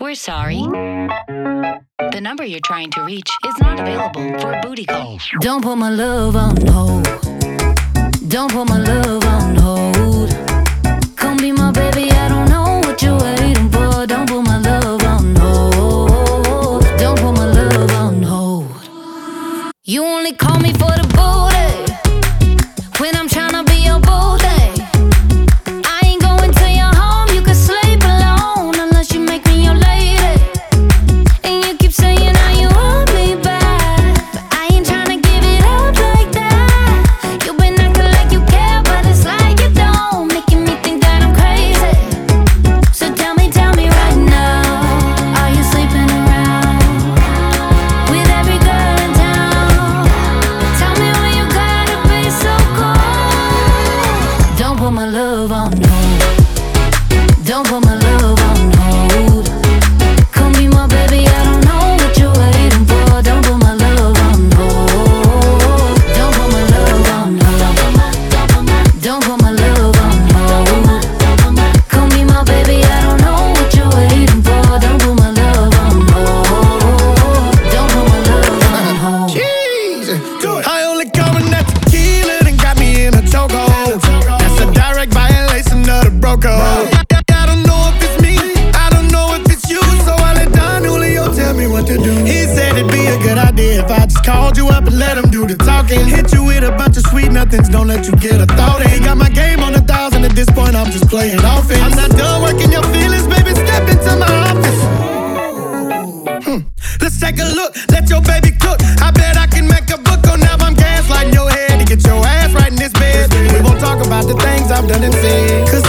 We're sorry. The number you're trying to reach is not available for booty calls. Don't put my love on hold. Don't put my love on hold. Come be my baby, I don't know what you're waiting for. Don't put my love on hold. Don't put my love on hold. You only call my love on hold. Don't put my love Called you up and let them do the talking. Hit you with a bunch of sweet nothings, don't let you get a thought in. Got my game on a thousand, at this point I'm just playing offense. I'm not done working your feelings, baby, step into my office. Hmm. Let's take a look, let your baby cook. I bet I can make a book, oh now I'm gaslighting your head to get your ass right in this bed. We won't talk about the things I've done and said. Cause